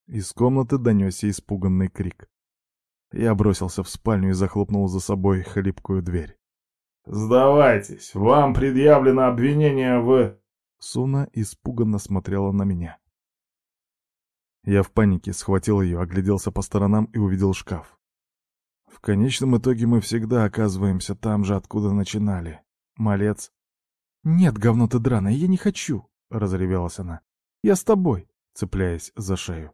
Из комнаты донесся испуганный крик. Я бросился в спальню и захлопнул за собой хлипкую дверь. «Сдавайтесь, вам предъявлено обвинение в...» Суна испуганно смотрела на меня. Я в панике схватил ее, огляделся по сторонам и увидел шкаф. В конечном итоге мы всегда оказываемся там же, откуда начинали. Малец. «Нет, говно ты драное, я не хочу!» — разревелась она. «Я с тобой!» — цепляясь за шею.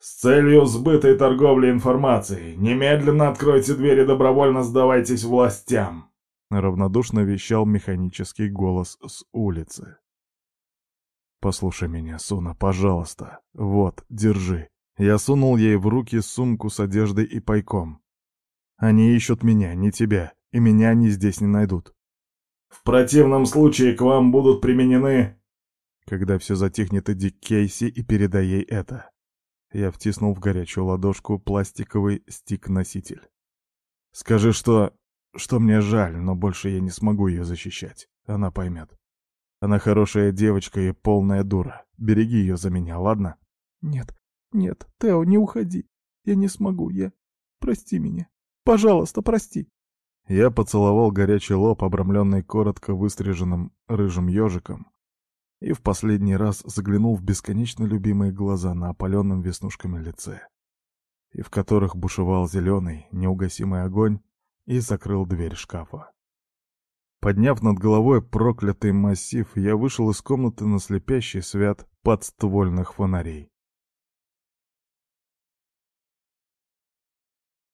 «С целью сбыта и торговли информацией, немедленно откройте двери добровольно сдавайтесь властям!» — равнодушно вещал механический голос с улицы. «Послушай меня, Суна, пожалуйста. Вот, держи». Я сунул ей в руки сумку с одеждой и пайком. «Они ищут меня, не тебя, и меня они здесь не найдут». «В противном случае к вам будут применены...» Когда все затихнет, иди к Кейси и передай ей это. Я втиснул в горячую ладошку пластиковый стик-носитель. «Скажи, что... что мне жаль, но больше я не смогу ее защищать. Она поймет». Она хорошая девочка и полная дура. Береги ее за меня, ладно? Нет, нет, Тео, не уходи. Я не смогу, я... Прости меня. Пожалуйста, прости. Я поцеловал горячий лоб, обрамленный коротко выстриженным рыжим ежиком, и в последний раз заглянул в бесконечно любимые глаза на опаленном веснушками лице, и в которых бушевал зеленый, неугасимый огонь, и закрыл дверь шкафа. Подняв над головой проклятый массив, я вышел из комнаты на слепящий свет подствольных фонарей.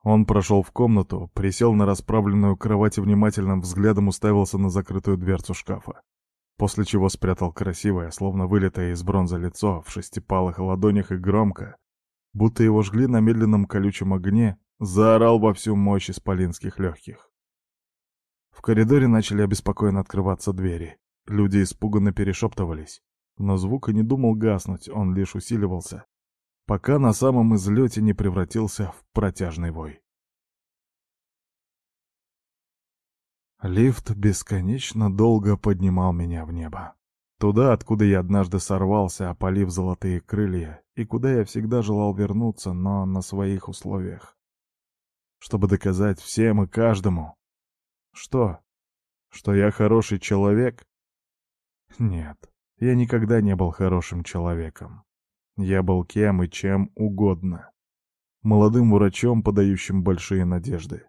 Он прошел в комнату, присел на расправленную кровать и внимательным взглядом уставился на закрытую дверцу шкафа, после чего спрятал красивое, словно вылитое из бронзы лицо в шестипалых ладонях и громко, будто его жгли на медленном колючем огне, заорал во всю мощь исполинских легких. В коридоре начали обеспокоенно открываться двери. Люди испуганно перешептывались. Но звук и не думал гаснуть, он лишь усиливался, пока на самом излете не превратился в протяжный вой. Лифт бесконечно долго поднимал меня в небо. Туда, откуда я однажды сорвался, опалив золотые крылья, и куда я всегда желал вернуться, но на своих условиях. Чтобы доказать всем и каждому, что? Что я хороший человек? Нет, я никогда не был хорошим человеком. Я был кем и чем угодно. Молодым врачом, подающим большие надежды.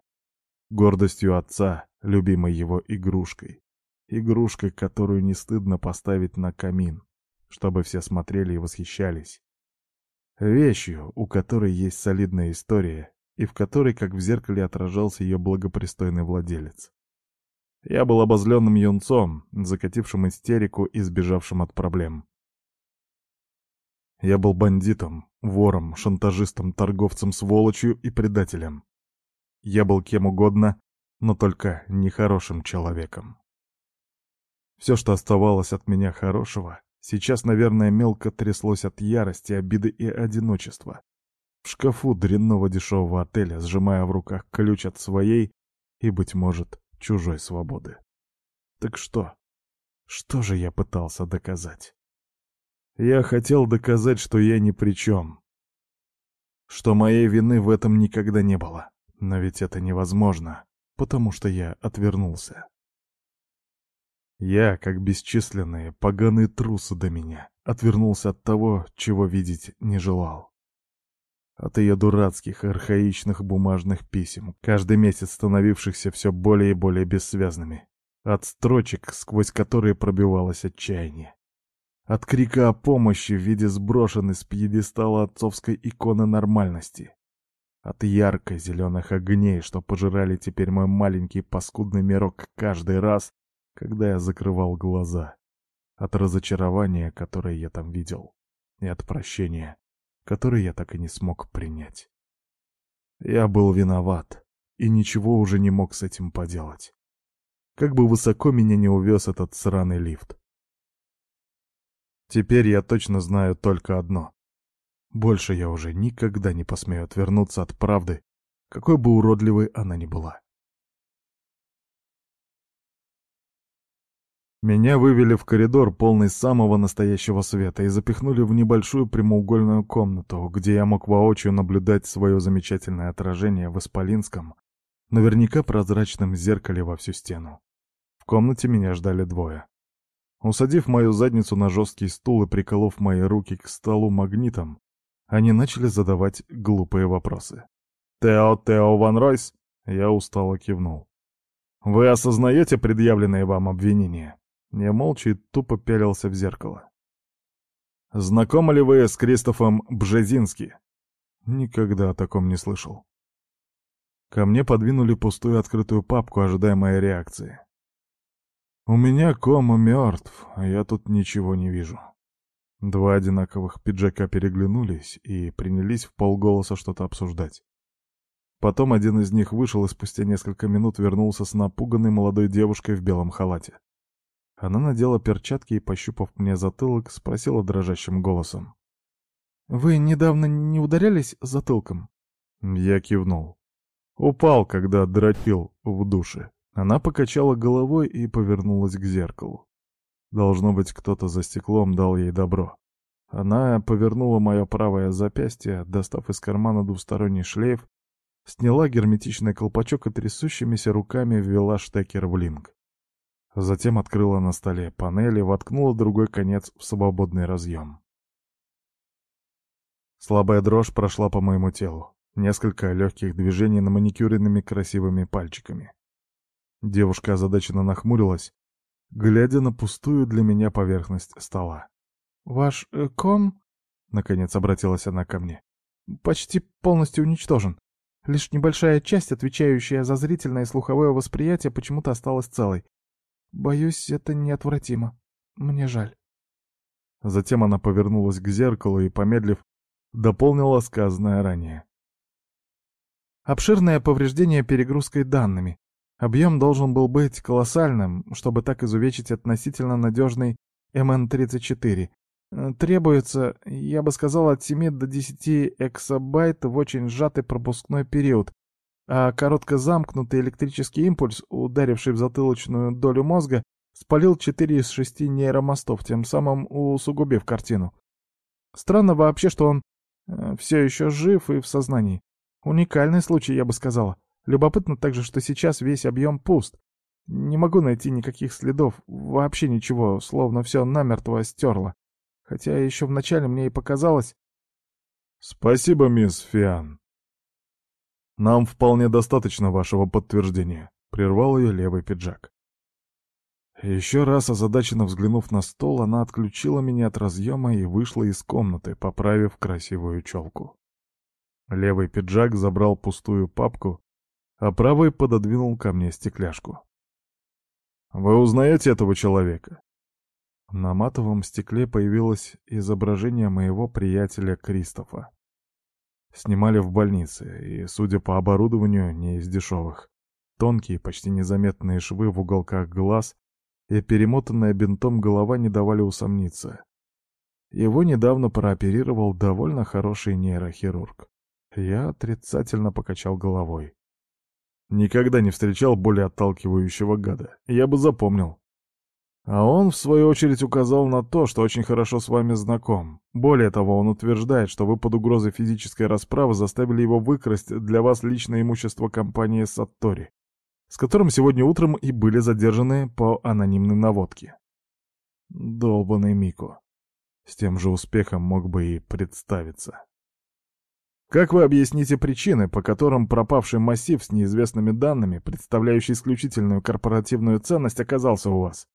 Гордостью отца, любимой его игрушкой. Игрушкой, которую не стыдно поставить на камин, чтобы все смотрели и восхищались. Вещью, у которой есть солидная история, и в которой, как в зеркале, отражался ее благопристойный владелец. Я был обозленным юнцом, закатившим истерику и сбежавшим от проблем. Я был бандитом, вором, шантажистом, торговцем, сволочью и предателем. Я был кем угодно, но только нехорошим человеком. Все, что оставалось от меня хорошего, сейчас, наверное, мелко тряслось от ярости, обиды и одиночества. В шкафу дрянного дешевого отеля, сжимая в руках ключ от своей и, быть может, чужой свободы. Так что? Что же я пытался доказать? Я хотел доказать, что я ни при чем. Что моей вины в этом никогда не было. Но ведь это невозможно, потому что я отвернулся. Я, как бесчисленные, поганые трусы до меня, отвернулся от того, чего видеть не желал. От ее дурацких, архаичных бумажных писем, каждый месяц становившихся все более и более бессвязными. От строчек, сквозь которые пробивалось отчаяние. От крика о помощи в виде сброшенной с пьедестала отцовской иконы нормальности. От яркой зеленых огней, что пожирали теперь мой маленький паскудный мирок каждый раз, когда я закрывал глаза. От разочарования, которое я там видел. И от прощения, который я так и не смог принять. Я был виноват и ничего уже не мог с этим поделать. Как бы высоко меня не увез этот сраный лифт. Теперь я точно знаю только одно. Больше я уже никогда не посмею отвернуться от правды, какой бы уродливой она ни была. Меня вывели в коридор, полный самого настоящего света, и запихнули в небольшую прямоугольную комнату, где я мог воочию наблюдать свое замечательное отражение в исполинском, наверняка прозрачном зеркале во всю стену. В комнате меня ждали двое. Усадив мою задницу на жесткий стул и приколов мои руки к столу магнитом, они начали задавать глупые вопросы. «Тео, Тео Ван Ройс?» Я устало кивнул. «Вы осознаете предъявленные вам обвинения?» Я молча и тупо пялился в зеркало. «Знакомы ли вы с Кристофом Бжезински?» Никогда о таком не слышал. Ко мне подвинули пустую открытую папку, ожидая моей реакции. «У меня кома мертв, а я тут ничего не вижу». Два одинаковых пиджака переглянулись и принялись в полголоса что-то обсуждать. Потом один из них вышел и спустя несколько минут вернулся с напуганной молодой девушкой в белом халате. Она надела перчатки и, пощупав мне затылок, спросила дрожащим голосом. «Вы недавно не ударялись затылком?» Я кивнул. Упал, когда дрочил в душе. Она покачала головой и повернулась к зеркалу. Должно быть, кто-то за стеклом дал ей добро. Она повернула мое правое запястье, достав из кармана двусторонний шлейф, сняла герметичный колпачок и трясущимися руками ввела штекер в линк. Затем открыла на столе панель и воткнула другой конец в свободный разъем. Слабая дрожь прошла по моему телу. Несколько легких движений на маникюренными красивыми пальчиками. Девушка озадаченно нахмурилась, глядя на пустую для меня поверхность стола. «Ваш э, ком?» — наконец обратилась она ко мне. «Почти полностью уничтожен. Лишь небольшая часть, отвечающая за зрительное и слуховое восприятие, почему-то осталась целой. Боюсь, это неотвратимо. Мне жаль. Затем она повернулась к зеркалу и, помедлив, дополнила сказанное ранее. Обширное повреждение перегрузкой данными. Объем должен был быть колоссальным, чтобы так изувечить относительно надежный МН-34. Требуется, я бы сказал, от 7 до 10 эксабайт в очень сжатый пропускной период, а коротко замкнутый электрический импульс, ударивший в затылочную долю мозга, спалил четыре из шести нейромостов, тем самым усугубив картину. Странно вообще, что он э, все еще жив и в сознании. Уникальный случай, я бы сказала. Любопытно также, что сейчас весь объем пуст. Не могу найти никаких следов, вообще ничего, словно все намертво стерло. Хотя еще вначале мне и показалось... «Спасибо, мисс Фиан», «Нам вполне достаточно вашего подтверждения», — прервал ее левый пиджак. Еще раз озадаченно взглянув на стол, она отключила меня от разъема и вышла из комнаты, поправив красивую челку. Левый пиджак забрал пустую папку, а правый пододвинул ко мне стекляшку. «Вы узнаете этого человека?» На матовом стекле появилось изображение моего приятеля Кристофа. Снимали в больнице, и, судя по оборудованию, не из дешевых. Тонкие, почти незаметные швы в уголках глаз и перемотанная бинтом голова не давали усомниться. Его недавно прооперировал довольно хороший нейрохирург. Я отрицательно покачал головой. Никогда не встречал более отталкивающего гада. Я бы запомнил. А он, в свою очередь, указал на то, что очень хорошо с вами знаком. Более того, он утверждает, что вы под угрозой физической расправы заставили его выкрасть для вас личное имущество компании Саттори, с которым сегодня утром и были задержаны по анонимной наводке. Долбанный Мико. С тем же успехом мог бы и представиться. Как вы объясните причины, по которым пропавший массив с неизвестными данными, представляющий исключительную корпоративную ценность, оказался у вас?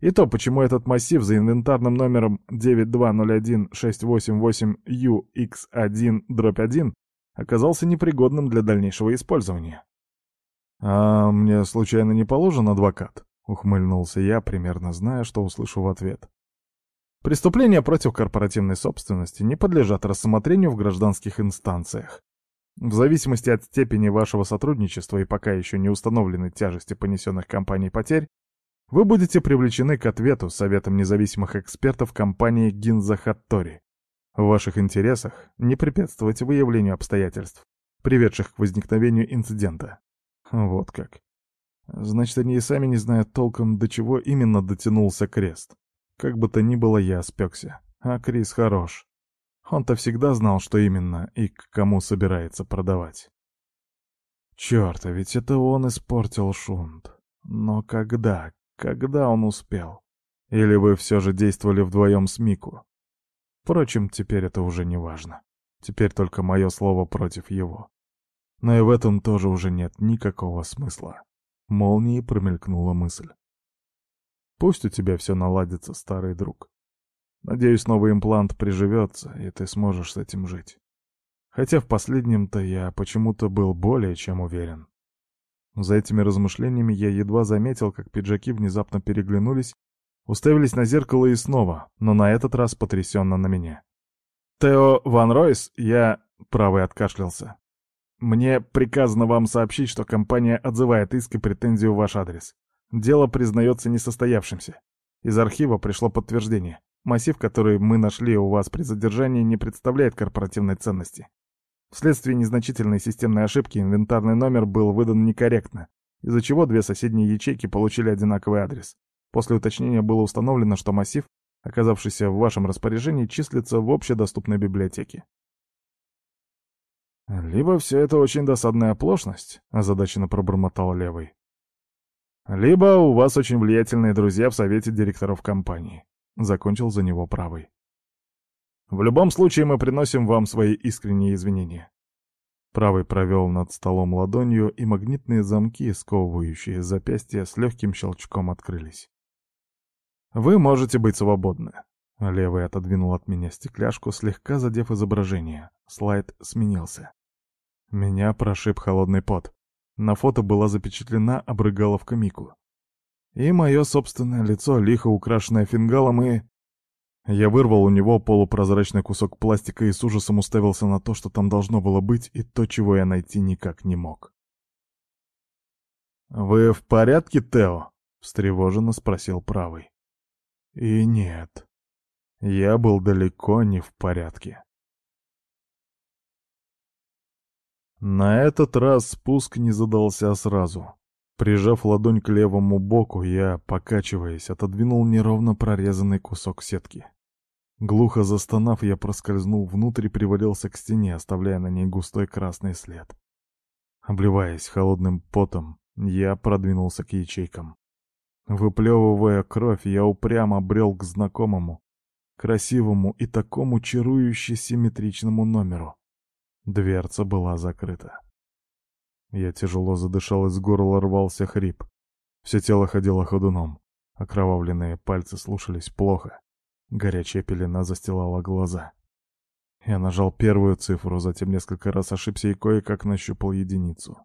И то, почему этот массив за инвентарным номером 9201688UX1-1 оказался непригодным для дальнейшего использования. «А мне случайно не положен адвокат?» — ухмыльнулся я, примерно зная, что услышу в ответ. Преступления против корпоративной собственности не подлежат рассмотрению в гражданских инстанциях. В зависимости от степени вашего сотрудничества и пока еще не установленной тяжести понесенных компанией потерь, вы будете привлечены к ответу Советом независимых экспертов компании Гинза Хаттори. В ваших интересах не препятствовать выявлению обстоятельств, приведших к возникновению инцидента. Вот как. Значит, они и сами не знают толком, до чего именно дотянулся крест. Как бы то ни было, я спекся. А Крис хорош. Он-то всегда знал, что именно и к кому собирается продавать. Черт, а ведь это он испортил шунт. Но когда, когда он успел? Или вы все же действовали вдвоем с Мику? Впрочем, теперь это уже не важно. Теперь только мое слово против его. Но и в этом тоже уже нет никакого смысла. Молнией промелькнула мысль. Пусть у тебя все наладится, старый друг. Надеюсь, новый имплант приживется, и ты сможешь с этим жить. Хотя в последнем-то я почему-то был более чем уверен. За этими размышлениями я едва заметил, как пиджаки внезапно переглянулись, уставились на зеркало и снова, но на этот раз потрясенно на меня. «Тео Ван Ройс, я...» — правый откашлялся. «Мне приказано вам сообщить, что компания отзывает иск и претензию в ваш адрес. Дело признается несостоявшимся. Из архива пришло подтверждение. Массив, который мы нашли у вас при задержании, не представляет корпоративной ценности. Вследствие незначительной системной ошибки инвентарный номер был выдан некорректно, из-за чего две соседние ячейки получили одинаковый адрес. После уточнения было установлено, что массив, оказавшийся в вашем распоряжении, числится в общедоступной библиотеке. «Либо все это очень досадная оплошность», — озадаченно пробормотал левый. «Либо у вас очень влиятельные друзья в совете директоров компании», — закончил за него правый. «В любом случае мы приносим вам свои искренние извинения». Правый провел над столом ладонью, и магнитные замки, сковывающие запястья, с легким щелчком открылись. «Вы можете быть свободны». Левый отодвинул от меня стекляшку, слегка задев изображение. Слайд сменился. Меня прошиб холодный пот. На фото была запечатлена обрыгаловка Мику. И мое собственное лицо, лихо украшенное фингалом, и... Я вырвал у него полупрозрачный кусок пластика и с ужасом уставился на то, что там должно было быть, и то, чего я найти никак не мог. «Вы в порядке, Тео?» — встревоженно спросил правый. И нет, я был далеко не в порядке. На этот раз спуск не задался сразу. Прижав ладонь к левому боку, я, покачиваясь, отодвинул неровно прорезанный кусок сетки. Глухо застонав, я проскользнул внутрь и привалился к стене, оставляя на ней густой красный след. Обливаясь холодным потом, я продвинулся к ячейкам. Выплевывая кровь, я упрямо брел к знакомому, красивому и такому чарующе симметричному номеру. Дверца была закрыта. Я тяжело задышал, из горла рвался хрип. Все тело ходило ходуном. Окровавленные пальцы слушались плохо. Горячая пелена застилала глаза. Я нажал первую цифру, затем несколько раз ошибся и кое-как нащупал единицу.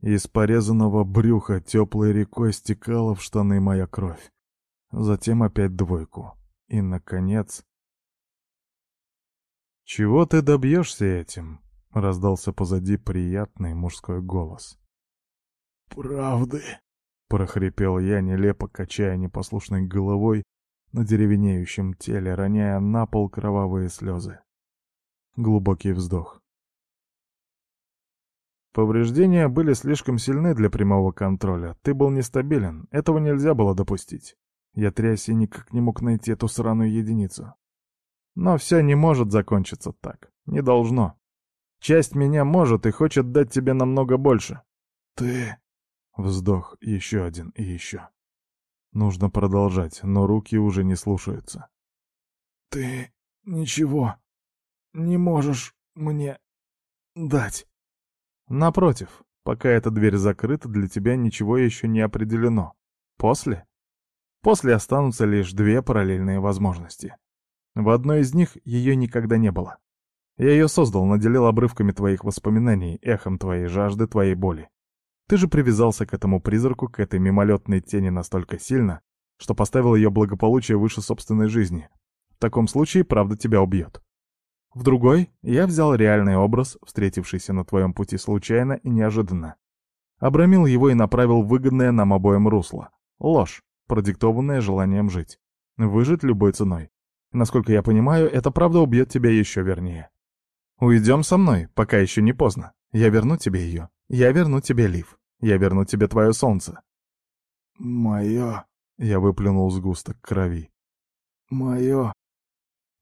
Из порезанного брюха теплой рекой стекала в штаны моя кровь. Затем опять двойку. И, наконец... «Чего ты добьешься этим?» — раздался позади приятный мужской голос. «Правды!» — прохрипел я, нелепо качая непослушной головой на деревенеющем теле, роняя на пол кровавые слезы. Глубокий вздох. Повреждения были слишком сильны для прямого контроля. Ты был нестабилен. Этого нельзя было допустить. Я трясся и никак не мог найти эту сраную единицу. Но все не может закончиться так. Не должно. Часть меня может и хочет дать тебе намного больше. Ты... Вздох, еще один и еще. Нужно продолжать, но руки уже не слушаются. Ты ничего не можешь мне дать. Напротив, пока эта дверь закрыта, для тебя ничего еще не определено. После? После останутся лишь две параллельные возможности. В одной из них ее никогда не было. Я ее создал, наделил обрывками твоих воспоминаний, эхом твоей жажды, твоей боли. Ты же привязался к этому призраку, к этой мимолетной тени настолько сильно, что поставил ее благополучие выше собственной жизни. В таком случае правда тебя убьет. В другой я взял реальный образ, встретившийся на твоем пути случайно и неожиданно. Обрамил его и направил выгодное нам обоим русло. Ложь, продиктованная желанием жить. Выжить любой ценой. Насколько я понимаю, эта правда убьет тебя еще вернее. Уйдем со мной, пока еще не поздно. Я верну тебе ее. Я верну тебе Лив. Я верну тебе твое солнце. Мое... Я выплюнул сгусток крови. Мое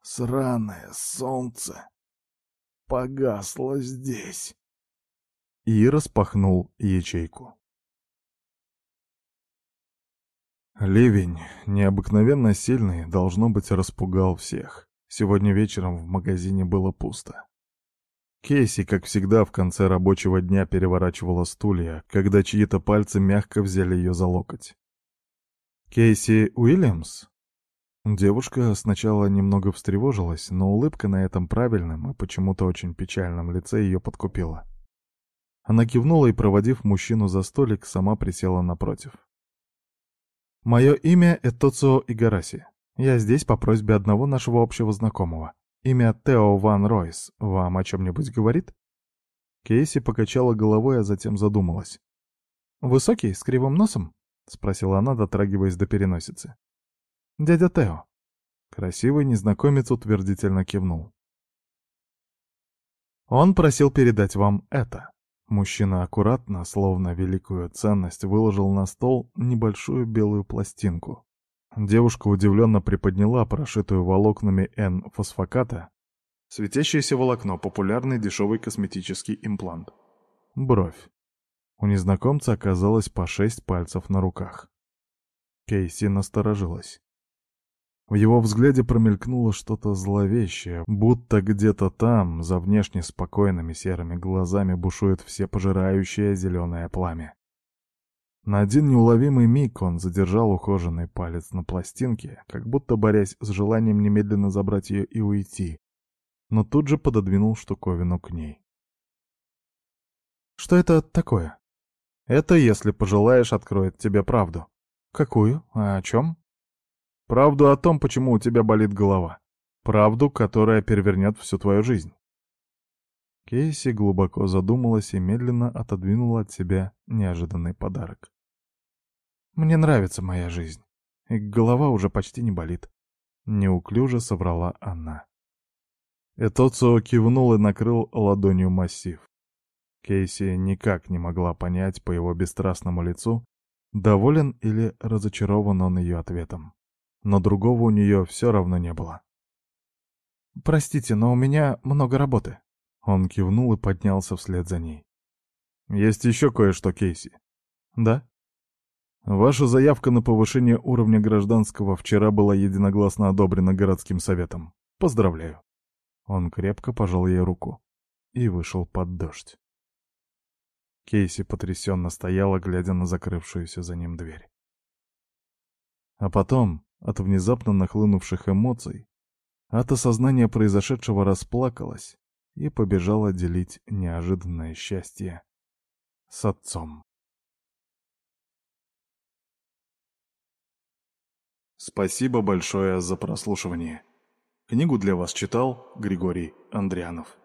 сраное солнце погасло здесь. И распахнул ячейку. Ливень, необыкновенно сильный, должно быть, распугал всех. Сегодня вечером в магазине было пусто. Кейси, как всегда, в конце рабочего дня переворачивала стулья, когда чьи-то пальцы мягко взяли ее за локоть. «Кейси Уильямс?» Девушка сначала немного встревожилась, но улыбка на этом правильном и почему-то очень печальном лице ее подкупила. Она кивнула и, проводив мужчину за столик, сама присела напротив. «Мое имя Этоцио Игараси. Я здесь по просьбе одного нашего общего знакомого. Имя Тео Ван Ройс вам о чем-нибудь говорит?» Кейси покачала головой, а затем задумалась. «Высокий, с кривым носом?» — спросила она, дотрагиваясь до переносицы. «Дядя Тео». Красивый незнакомец утвердительно кивнул. «Он просил передать вам это». Мужчина аккуратно, словно великую ценность, выложил на стол небольшую белую пластинку. Девушка удивленно приподняла прошитую волокнами N-фосфоката светящееся волокно, популярный дешевый косметический имплант. Бровь. У незнакомца оказалось по шесть пальцев на руках. Кейси насторожилась. В его взгляде промелькнуло что-то зловещее, будто где-то там, за внешне спокойными серыми глазами, бушует всепожирающее зеленое пламя. На один неуловимый миг он задержал ухоженный палец на пластинке, как будто борясь с желанием немедленно забрать ее и уйти, но тут же пододвинул штуковину к ней. «Что это такое?» «Это, если пожелаешь, откроет тебе правду». «Какую? А о чем?» Правду о том, почему у тебя болит голова. Правду, которая перевернет всю твою жизнь. Кейси глубоко задумалась и медленно отодвинула от себя неожиданный подарок. «Мне нравится моя жизнь, и голова уже почти не болит», — неуклюже соврала она. Этоцио кивнул и накрыл ладонью массив. Кейси никак не могла понять по его бесстрастному лицу, доволен или разочарован он ее ответом но другого у нее все равно не было. «Простите, но у меня много работы». Он кивнул и поднялся вслед за ней. «Есть еще кое-что, Кейси». «Да?» «Ваша заявка на повышение уровня гражданского вчера была единогласно одобрена городским советом. Поздравляю». Он крепко пожал ей руку и вышел под дождь. Кейси потрясенно стояла, глядя на закрывшуюся за ним дверь. А потом, от внезапно нахлынувших эмоций, от осознания произошедшего расплакалась и побежала делить неожиданное счастье с отцом. Спасибо большое за прослушивание. Книгу для вас читал Григорий Андрианов.